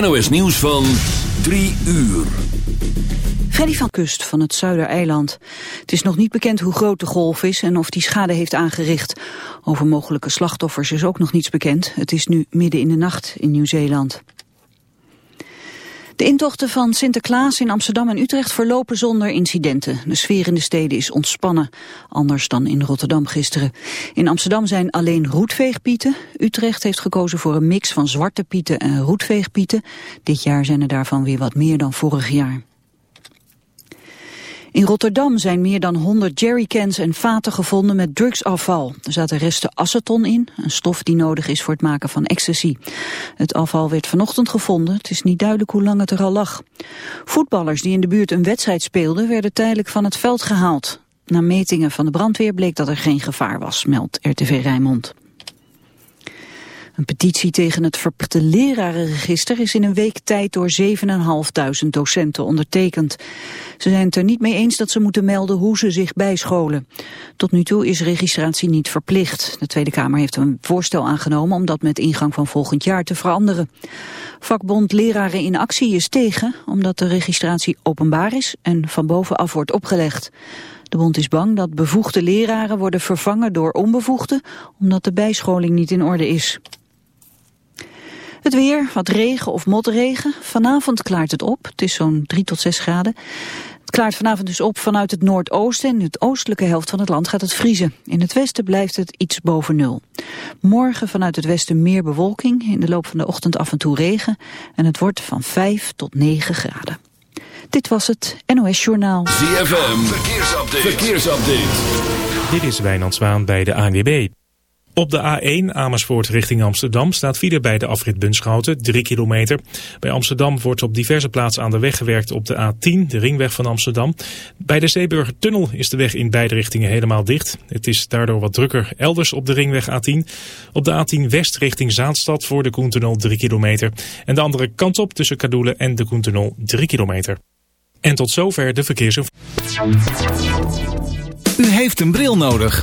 NOS nieuws van 3 uur. Freddy van Kust van het Zuidereiland. Het is nog niet bekend hoe groot de golf is en of die schade heeft aangericht. Over mogelijke slachtoffers is ook nog niets bekend. Het is nu midden in de nacht in Nieuw-Zeeland. De intochten van Sinterklaas in Amsterdam en Utrecht verlopen zonder incidenten. De sfeer in de steden is ontspannen, anders dan in Rotterdam gisteren. In Amsterdam zijn alleen roetveegpieten. Utrecht heeft gekozen voor een mix van zwarte pieten en roetveegpieten. Dit jaar zijn er daarvan weer wat meer dan vorig jaar. In Rotterdam zijn meer dan 100 jerrycans en vaten gevonden met drugsafval. Er zaten resten aceton in, een stof die nodig is voor het maken van ecstasy. Het afval werd vanochtend gevonden, het is niet duidelijk hoe lang het er al lag. Voetballers die in de buurt een wedstrijd speelden werden tijdelijk van het veld gehaald. Na metingen van de brandweer bleek dat er geen gevaar was, meldt RTV Rijnmond. Een petitie tegen het verplichte lerarenregister is in een week tijd door 7.500 docenten ondertekend. Ze zijn het er niet mee eens dat ze moeten melden hoe ze zich bijscholen. Tot nu toe is registratie niet verplicht. De Tweede Kamer heeft een voorstel aangenomen om dat met ingang van volgend jaar te veranderen. Vakbond Leraren in Actie is tegen, omdat de registratie openbaar is en van bovenaf wordt opgelegd. De bond is bang dat bevoegde leraren worden vervangen door onbevoegde, omdat de bijscholing niet in orde is. Het weer, wat regen of motregen. Vanavond klaart het op. Het is zo'n 3 tot 6 graden. Het klaart vanavond dus op vanuit het noordoosten. En in de oostelijke helft van het land gaat het vriezen. In het westen blijft het iets boven nul. Morgen vanuit het westen meer bewolking. In de loop van de ochtend af en toe regen. En het wordt van 5 tot 9 graden. Dit was het NOS Journaal. ZFM, verkeersupdate. verkeersupdate. Dit is Wijnand Zwaan bij de ANWB. Op de A1 Amersfoort richting Amsterdam staat file bij de afrit Bunschoten, 3 kilometer. Bij Amsterdam wordt op diverse plaatsen aan de weg gewerkt op de A10, de ringweg van Amsterdam. Bij de Zeeburger Tunnel is de weg in beide richtingen helemaal dicht. Het is daardoor wat drukker elders op de ringweg A10. Op de A10 West richting Zaanstad voor de Koentunnel 3 kilometer. En de andere kant op tussen Kadoelen en de Koentunnel 3 kilometer. En tot zover de verkeersinformatie. U heeft een bril nodig.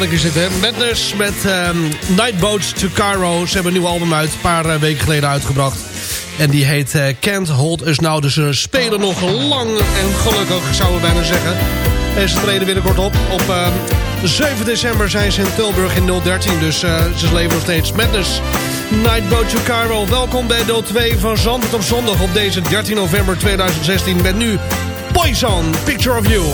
heerlijk is dit, hè? Madness met um, Nightboats to Cairo. Ze hebben een nieuw album uit, een paar eh, weken geleden uitgebracht. En die heet uh, Can't Hold Us Now. Dus ze spelen nog lang en gelukkig, zouden we bijna zeggen. En ze treden binnenkort op. Op ehm, 7 december zijn ze in Tilburg in 013. Dus eh, ze leven nog steeds Madness. Nightboat to Cairo. Welkom bij 02 van Zandert op zondag op deze 13 november 2016. Met nu Poison, Picture of You.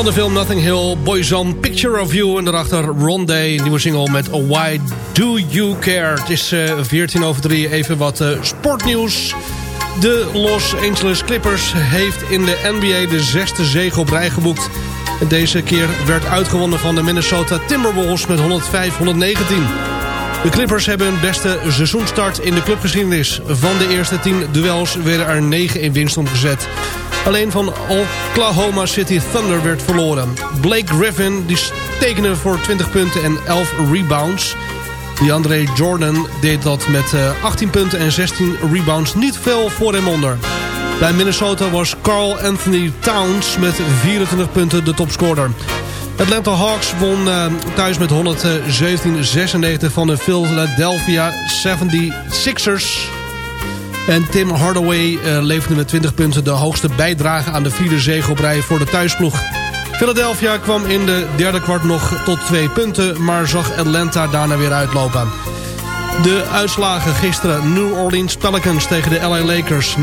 Van de film Nothing Hill, Boyzone, Picture of You... en daarachter Rondé, nieuwe single met Why Do You Care. Het is uh, 14 over 3, even wat uh, sportnieuws. De Los Angeles Clippers heeft in de NBA de zesde zege op rij geboekt. En deze keer werd uitgewonnen van de Minnesota Timberwolves met 105-119. De Clippers hebben hun beste seizoenstart in de clubgeschiedenis. Van de eerste 10 duels werden er 9 in winst omgezet. Alleen van Oklahoma City Thunder werd verloren. Blake Griffin die tekende voor 20 punten en 11 rebounds. Die Andre Jordan deed dat met 18 eh, punten en 16 rebounds niet veel voor hem onder. Bij Minnesota was Carl Anthony Towns met 24 punten de topscorer. Atlanta Hawks won uh, thuis met 117-96 van de Philadelphia 76ers. En Tim Hardaway uh, leverde met 20 punten de hoogste bijdrage aan de vierde zege op rij voor de thuisploeg. Philadelphia kwam in de derde kwart nog tot twee punten, maar zag Atlanta daarna weer uitlopen. De uitslagen gisteren New Orleans Pelicans tegen de LA Lakers 99-126.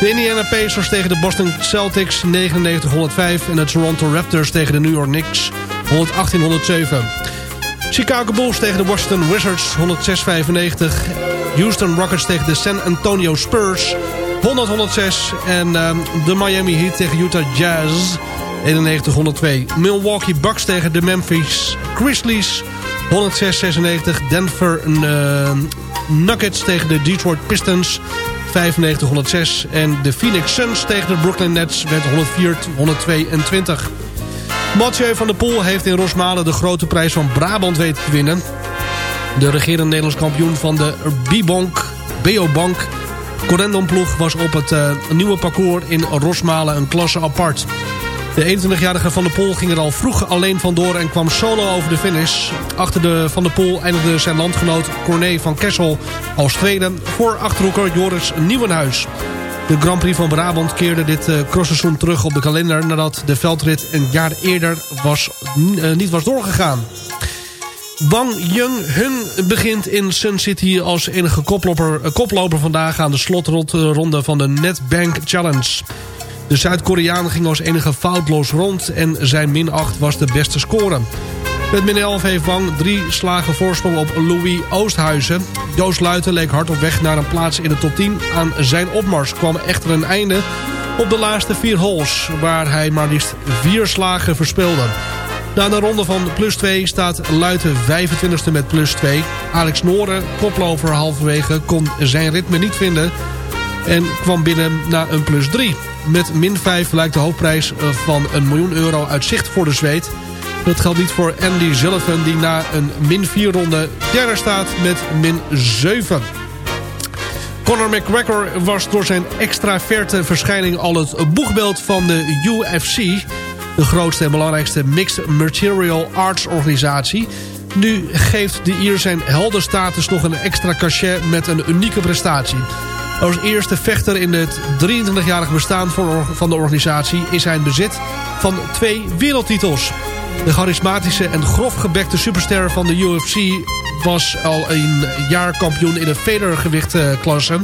De Indiana Pacers tegen de Boston Celtics 99-105. En de Toronto Raptors tegen de New York Knicks 118-107. Chicago Bulls tegen de Washington Wizards 106-95. Houston Rockets tegen de San Antonio Spurs 100-106. En uh, de Miami Heat tegen Utah Jazz 91-102. Milwaukee Bucks tegen de Memphis Grizzlies 106-96. Denver uh, Nuggets tegen de Detroit Pistons 95-106. En de Phoenix Suns tegen de Brooklyn Nets werd 104-122. Mathieu van der Poel heeft in Rosmalen de grote prijs van Brabant weten te winnen. De regerende Nederlands kampioen van de Bibonk, Beobank Corendon-ploeg was op het uh, nieuwe parcours in Rosmalen een klasse apart. De 21-jarige Van der Poel ging er al vroeg alleen vandoor en kwam solo over de finish. Achter de Van der Poel eindigde zijn landgenoot Corné van Kessel als tweede... voor achterhoeker Joris Nieuwenhuis. De Grand Prix van Brabant keerde dit uh, crossseizoen terug op de kalender... nadat de veldrit een jaar eerder was, uh, niet was doorgegaan. Wang Jung Hun begint in Sun City als enige koploper, koploper vandaag... aan de slotronde van de NetBank Challenge. De Zuid-Koreaan ging als enige foutloos rond... en zijn min 8 was de beste score. Met min 11 heeft Wang drie slagen voorsprong op Louis Oosthuizen. Joost Luiten leek hard op weg naar een plaats in de top 10. Aan zijn opmars kwam echter een einde op de laatste vier holes... waar hij maar liefst vier slagen verspeelde. Na de ronde van plus 2 staat Luiten 25e met plus 2. Alex Noren, koploper halverwege, kon zijn ritme niet vinden... en kwam binnen na een plus 3. Met min 5 lijkt de hoofdprijs van een miljoen euro uit zicht voor de Zweed... Dat geldt niet voor Andy Sullivan die na een min 4 ronde derde staat met min 7. Conor McGregor was door zijn extraverte verschijning al het boegbeeld van de UFC... de grootste en belangrijkste mixed martial arts organisatie... Nu geeft de Ier zijn heldenstatus nog een extra cachet met een unieke prestatie. Als eerste vechter in het 23-jarig bestaan van de organisatie... is hij in bezit van twee wereldtitels. De charismatische en grofgebekte superster van de UFC was al een jaar kampioen in de federgewichtklasse.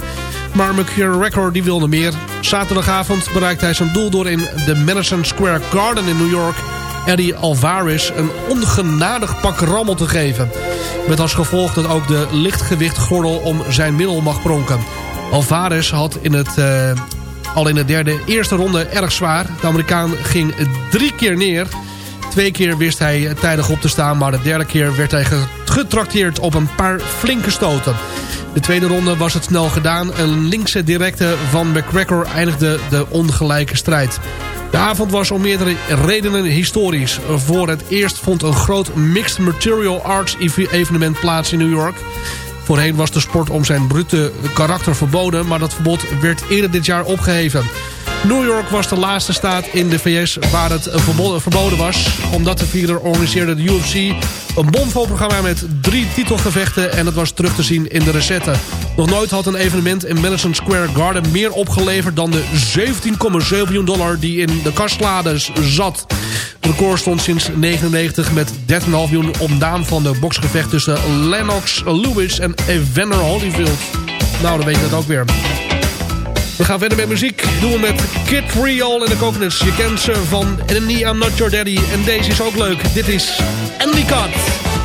Maar McGregor die wilde meer. Zaterdagavond bereikte hij zijn doel door in de Madison Square Garden in New York... Eddie Alvarez een ongenadig pak rammel te geven. Met als gevolg dat ook de lichtgewichtgordel om zijn middel mag pronken. Alvarez had in het, uh, al in de derde eerste ronde erg zwaar. De Amerikaan ging drie keer neer... Twee keer wist hij tijdig op te staan, maar de derde keer werd hij getrakteerd op een paar flinke stoten. De tweede ronde was het snel gedaan. Een linkse directe van McGregor eindigde de ongelijke strijd. De avond was om meerdere redenen historisch. Voor het eerst vond een groot mixed material arts evenement plaats in New York. Voorheen was de sport om zijn brute karakter verboden... maar dat verbod werd eerder dit jaar opgeheven. New York was de laatste staat in de VS waar het verboden was. Omdat de vieren organiseerde de UFC een bomvol programma met drie titelgevechten... en het was terug te zien in de recette. Nog nooit had een evenement in Madison Square Garden meer opgeleverd... dan de 17,7 miljoen dollar die in de kastlades zat. Het record stond sinds 1999 met 13,5 miljoen ontdaan van de boksgevecht... tussen Lennox Lewis en Evander Holyfield. Nou, dan weet je dat ook weer. We gaan verder met muziek. Doen we met Kid Creole en de Coconuts. Je kent ze van Enemy, I'm Not Your Daddy. En deze is ook leuk. Dit is Endicott.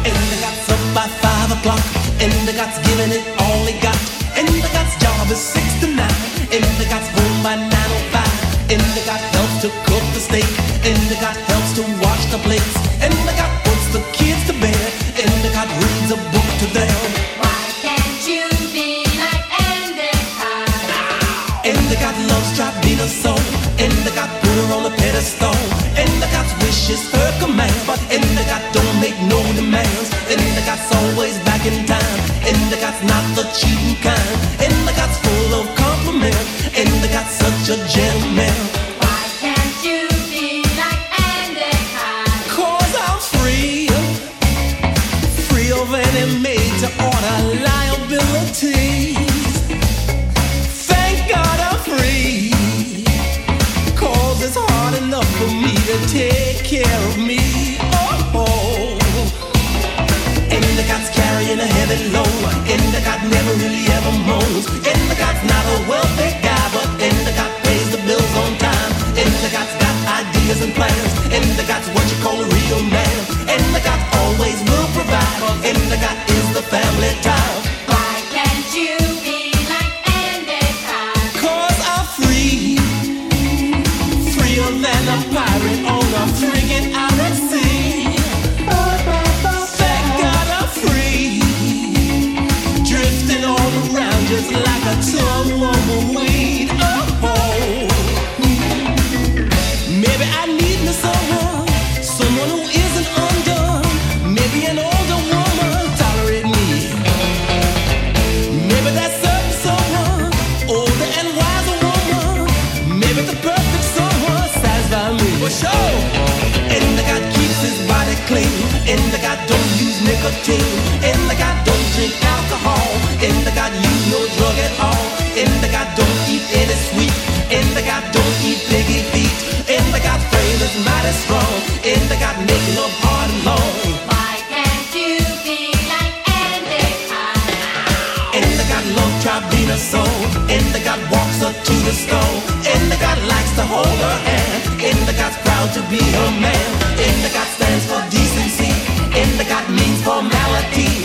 Endicott's up by 5 o'clock. Endicott's giving it all he got. Endicott's job is 6 to 9. Endicott's home by 9.05. Endicott helps to cook the steak. Endicott helps to the plates. Endicott puts the kids to bed. Endicott reads a book to them. Why can't you be like Endicott? Endicott loves Tribina so Endicott put her on a pedestal Endicott's wish is her command But Endicott don't make no demands Endicott's always back in time Endicott's not the cheating kind than a pirate on a sea Thank God I'm free. Drifting all around just like a tumbleweed nicotine. Endicott don't drink alcohol. Use no drug at all. Don't eat any sweet. Don't eat piggy feet. Endicott frame is mighty strong. Make love hard and long. Why can't you be like Endicott? Endicott love Tribina so Endicott walks her to the stone Endicott likes to hold her hand proud to be her man Endicott stands for decency Endicott means formality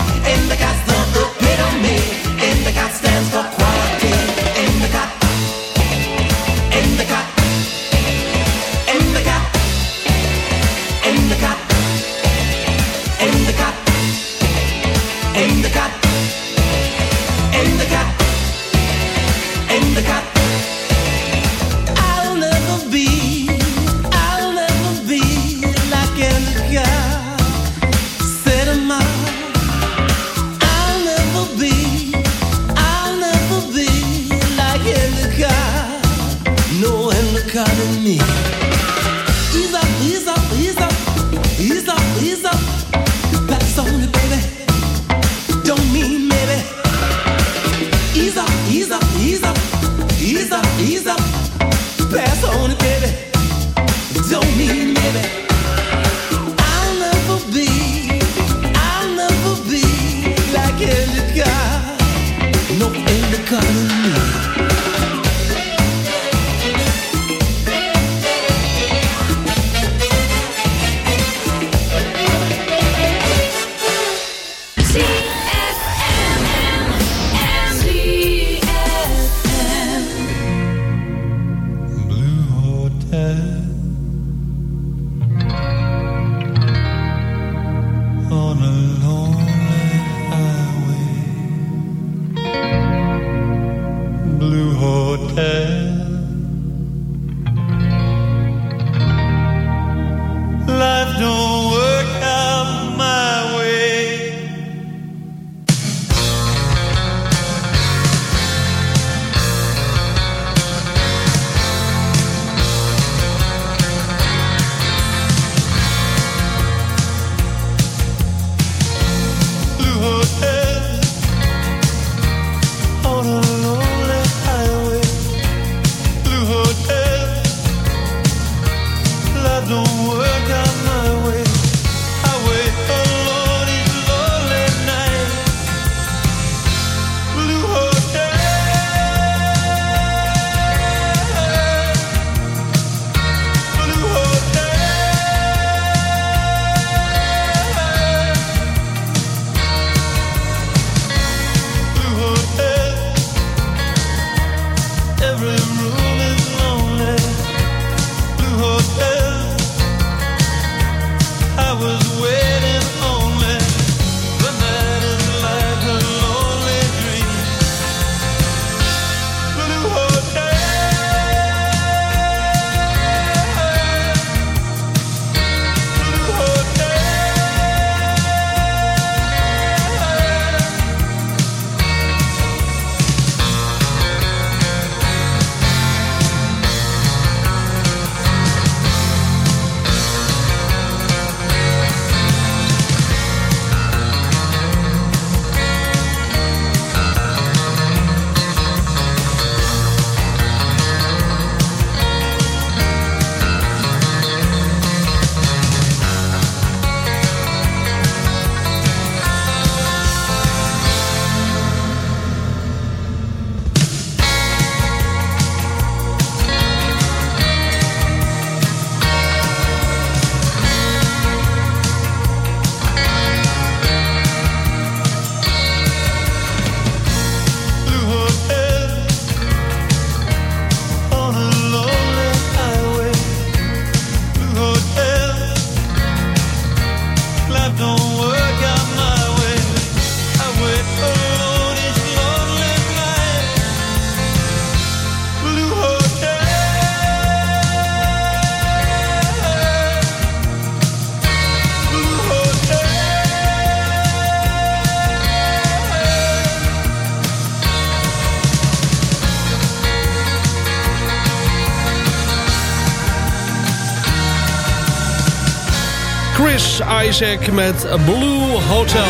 Met Blue Hotel.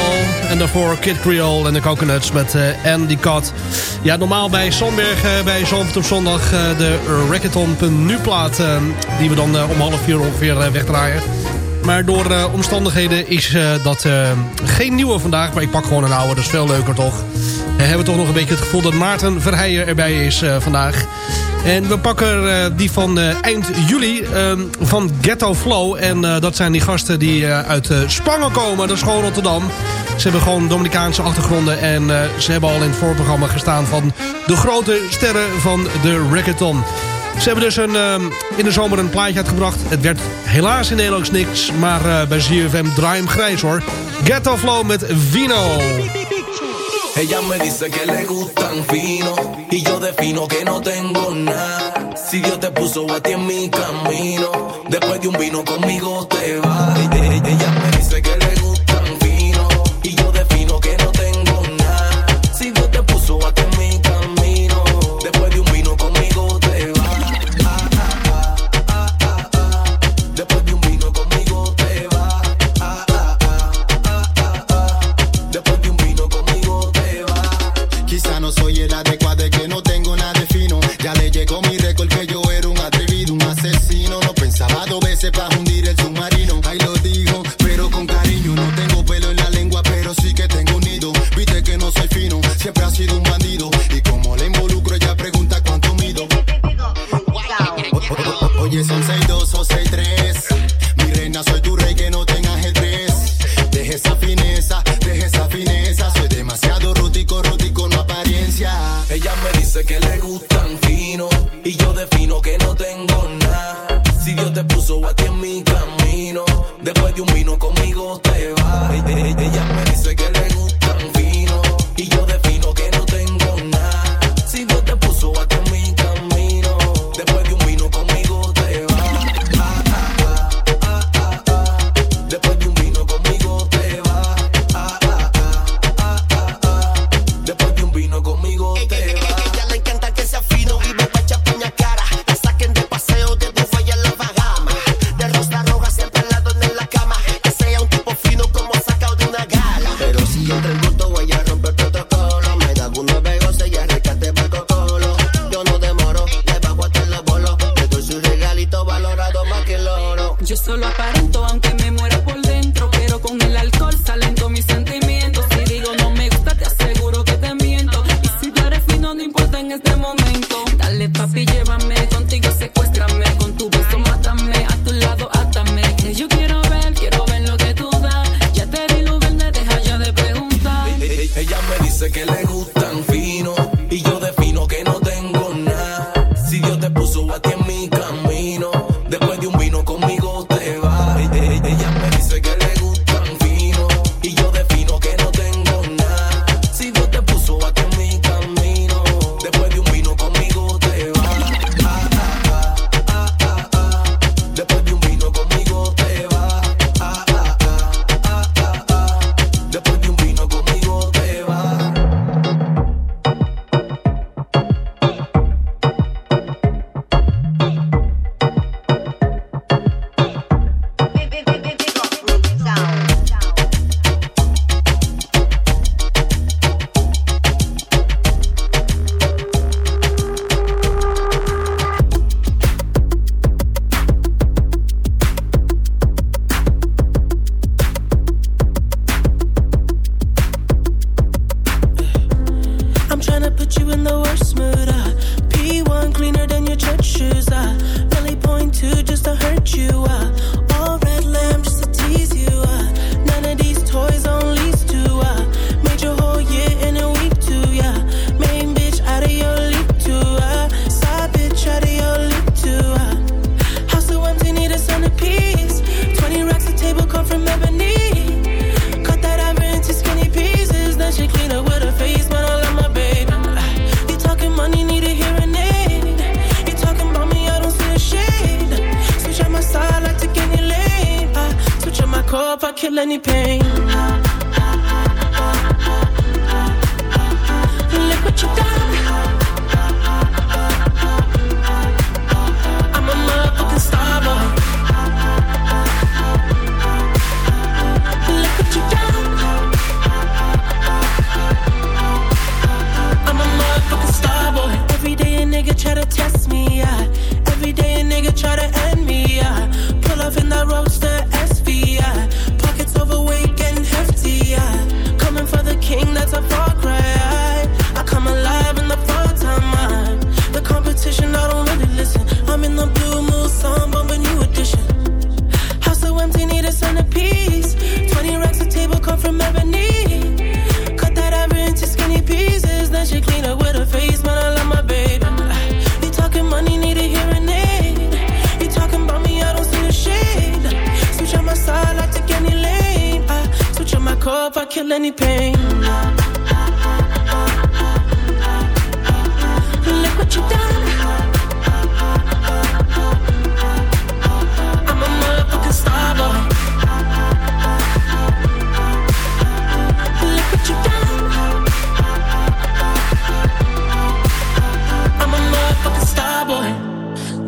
En daarvoor Kid Creole en de Coconuts met eh, Andy Cut. Ja, normaal bij Sandberg, eh, bij Zandvoort op zondag... Eh, de Racketon.nu plaat die we dan om half vier ongeveer wegdraaien. Maar door omstandigheden is dat geen nieuwe vandaag. Maar ik pak gewoon een oude, dat is veel leuker toch. We hebben toch nog een beetje het gevoel dat Maarten Verheijen erbij is vandaag... En we pakken eh, die van eh, eind juli ehm, van Ghetto Flow. En eh, dat zijn die gasten die uit Spangen komen, dat is gewoon Rotterdam. Ze hebben gewoon Dominicaanse achtergronden. En ze hebben al in het voorprogramma gestaan van de grote sterren van de reggaeton. Ze hebben dus een, ehm, in de zomer een plaatje uitgebracht. Het werd helaas in Nederlands niks, maar bij ZFM draai hem grijs hoor. Ghetto Flow met Vino. Ella me dice que le gustan finos y yo defino que no tengo nada. Si Dios te puso a ti en mi camino, después de un vino conmigo te va. Ella me dice que le no tengo nada. Si Dios te puso aquí en mi camino, después de un vino conmigo kill any pain. Look what you done.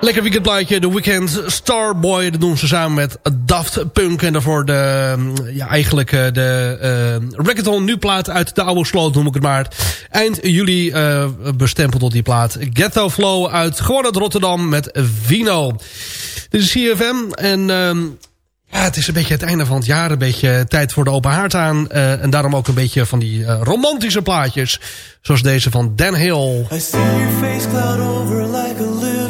Lekker weekendplaatje, The Weekend Starboy. Dat doen ze samen met Daft Punk. En daarvoor de, mm, ja, eigenlijk eh, de uh, Rackathon nu plaat uit de oude sloot, noem ik het maar. Eind juli eh bestempeld op die plaat. Ghetto Flow uit gewoon uit Rotterdam met Vino. Dit is CFM en... ehm, ja, het is een beetje het einde van het jaar. Een beetje tijd voor de open haard aan. eh, en daarom ook een beetje van die eh, romantische plaatjes. Zoals deze van Dan Hill. I see your face cloud over like a little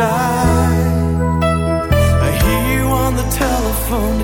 up inside. I hear you on the telephone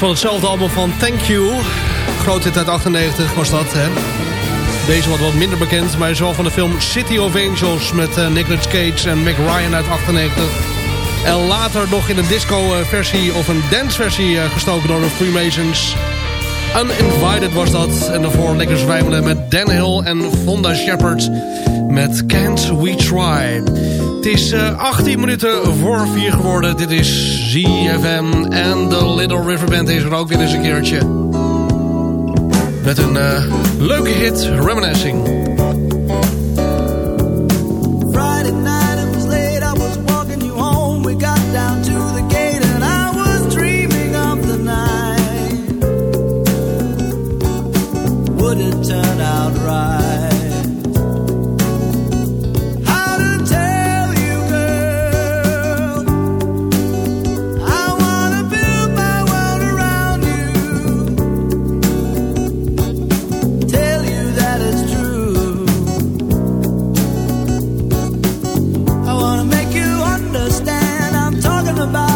van hetzelfde album van Thank You. Groot hit uit 98 was dat, hè. Deze wordt wat minder bekend, maar is wel van de film City of Angels... met eh, Nicolas Cage en Mick Ryan uit 98. En later nog in een disco-versie of een dance-versie eh, gestoken door de Freemasons. Uninvited was dat. En daarvoor lekker zwijmelen met Dan Hill en Fonda Shepard met Can't We Try. Het is eh, 18 minuten voor 4 geworden. Dit is ZFM en de Little River Band is er ook weer eens een keertje. Met een eh, leuke hit, Reminiscing. About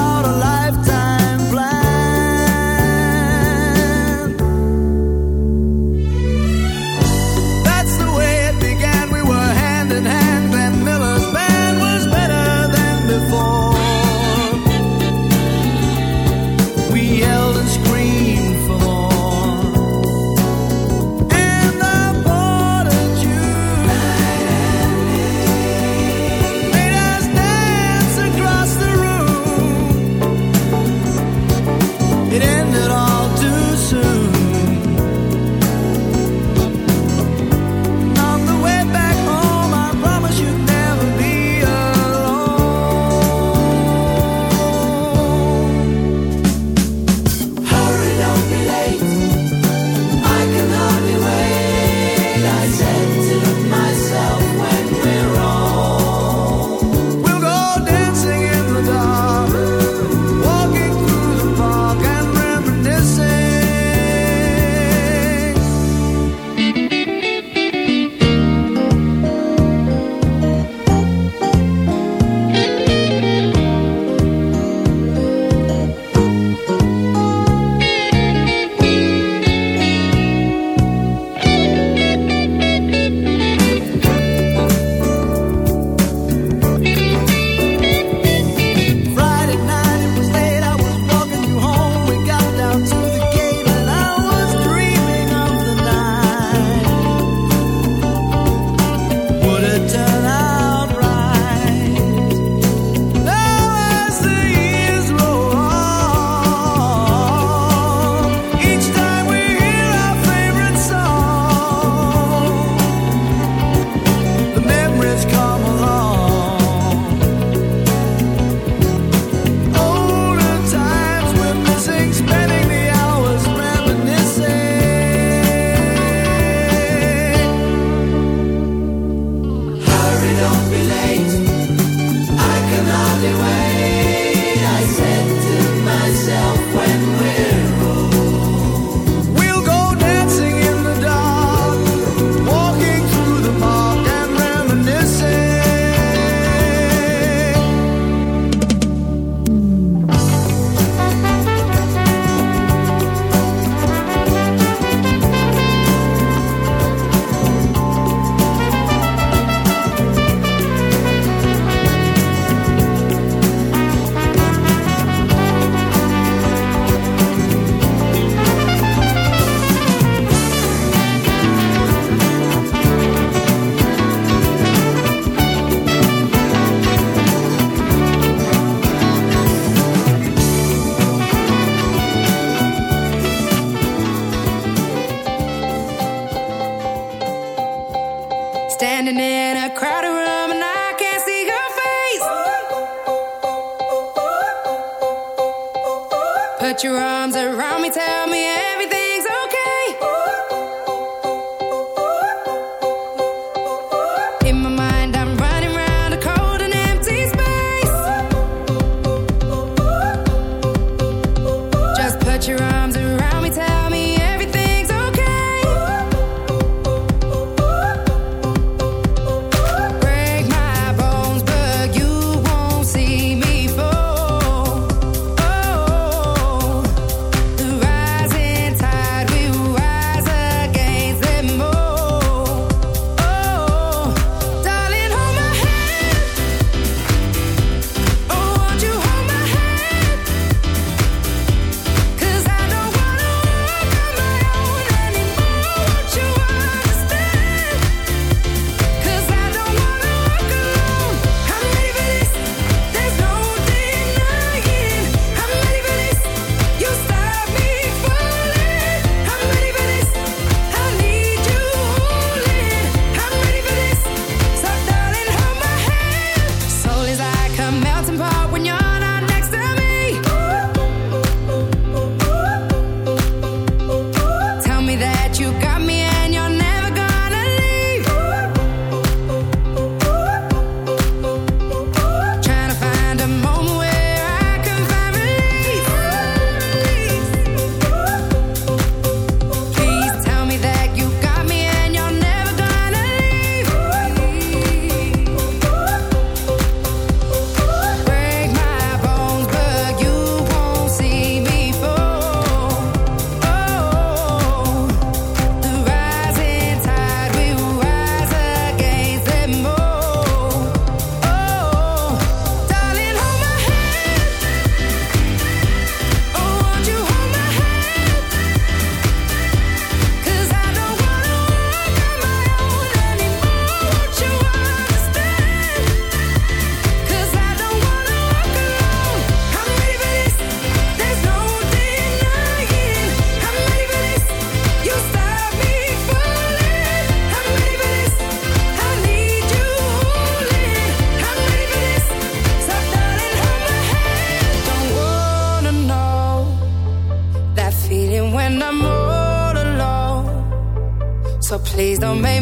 Please don't make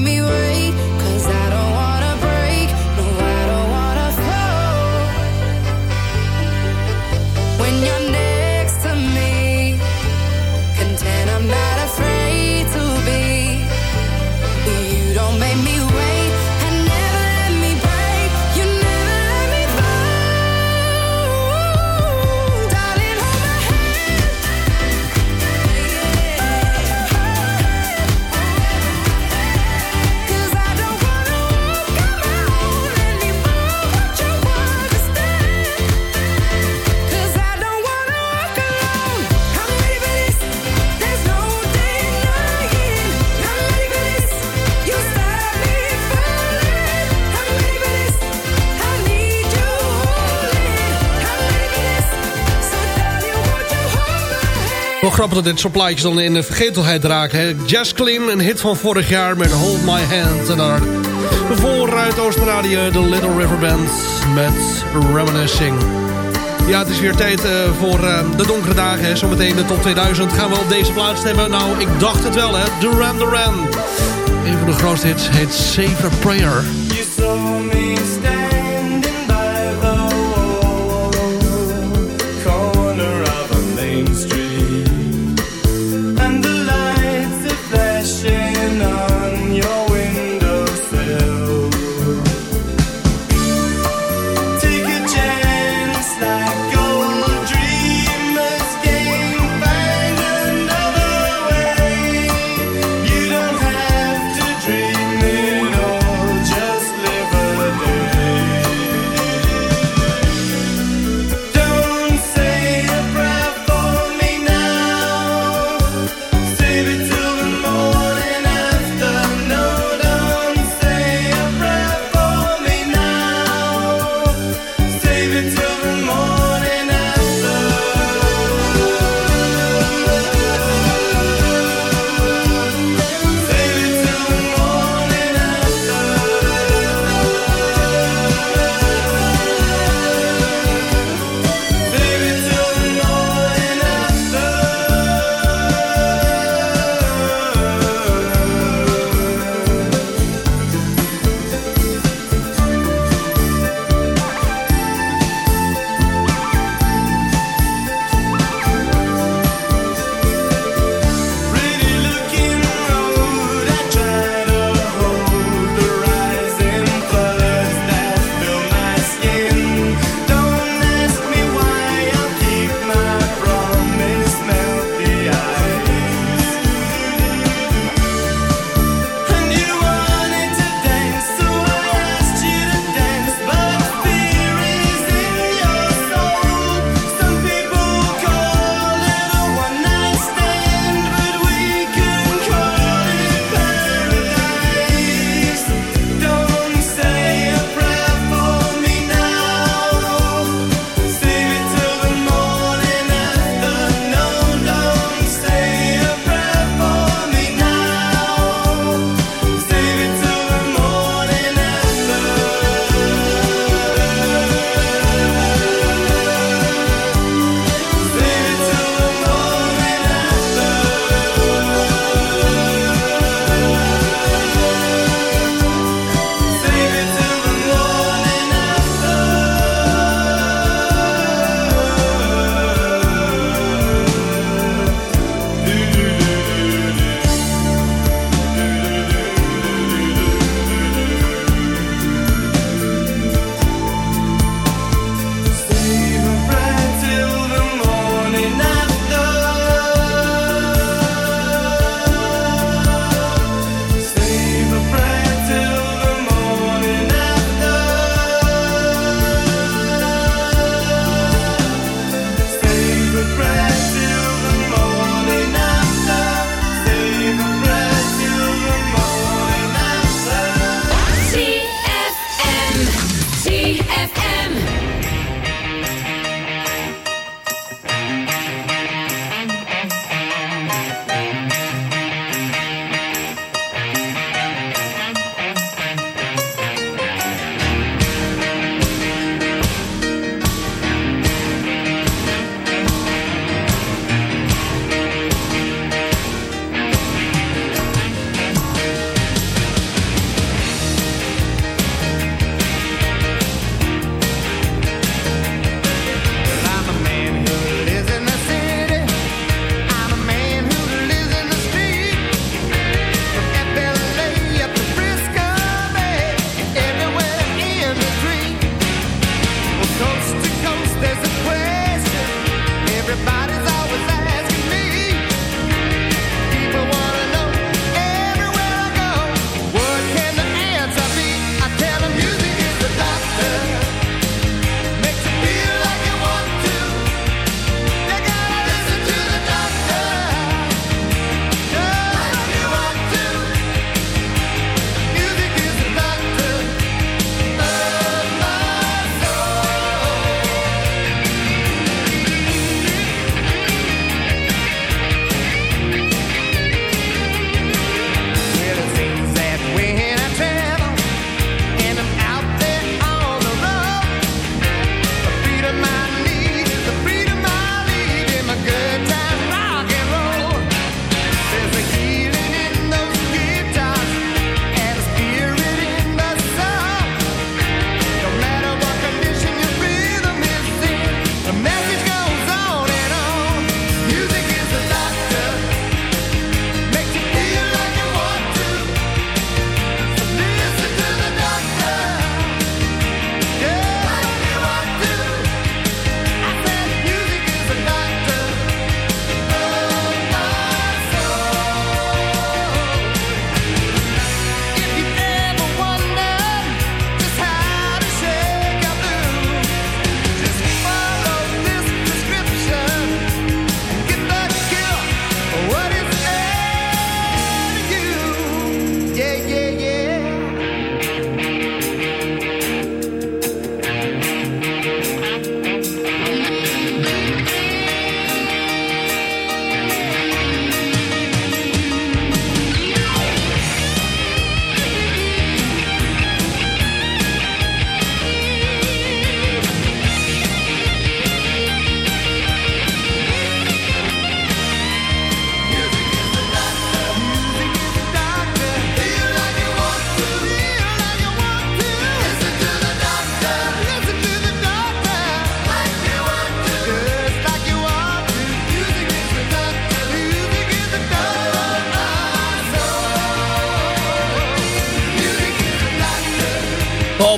krabbelen dit soort dan in de vergetelheid raakt. Hè? Jazz Clean, een hit van vorig jaar met Hold My Hand. En daar vooruit Australië, de Little River Band met Reminiscing. Ja, het is weer tijd eh, voor eh, de donkere dagen. Hè. Zometeen de top 2000 gaan we op deze plaats hebben. Nou, ik dacht het wel, hè. Duran Duran. Een van de grootste hits heet Seven Prayer.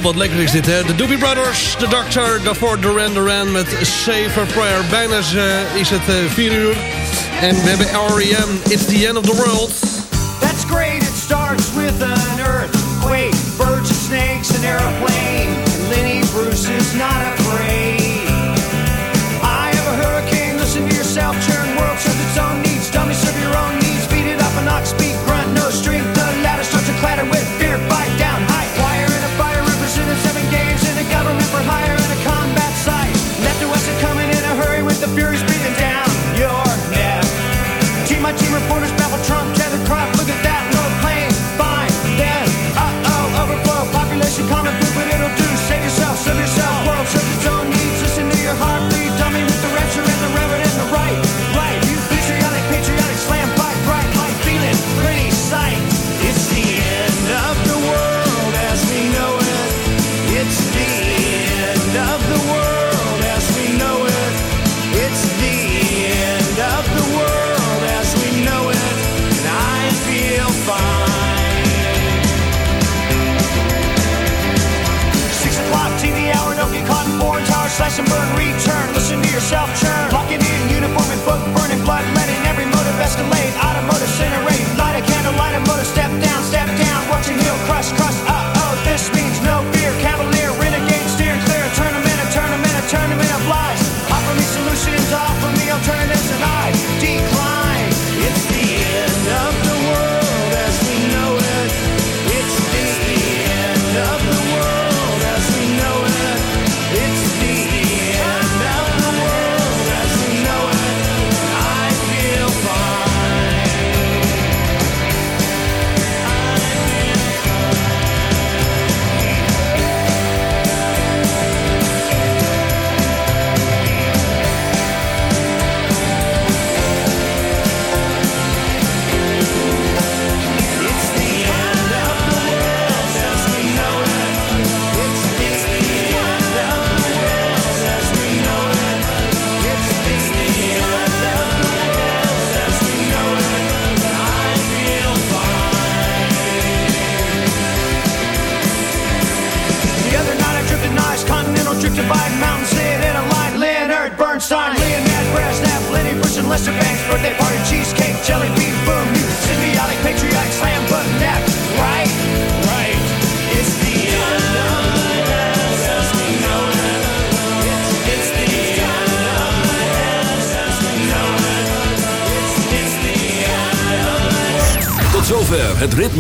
wat lekker is dit, hè? De Doobie Brothers, The Doctor, daarvoor Duran Duran met Save Safer Prayer. Bijna is, uh, is het eh, 4 uh, uur. En we hebben R.E.M. It's the end of the world. That's great, it starts with an earthquake. Birds and snakes, an airplane. Lenny Bruce is not a slash and burn, return.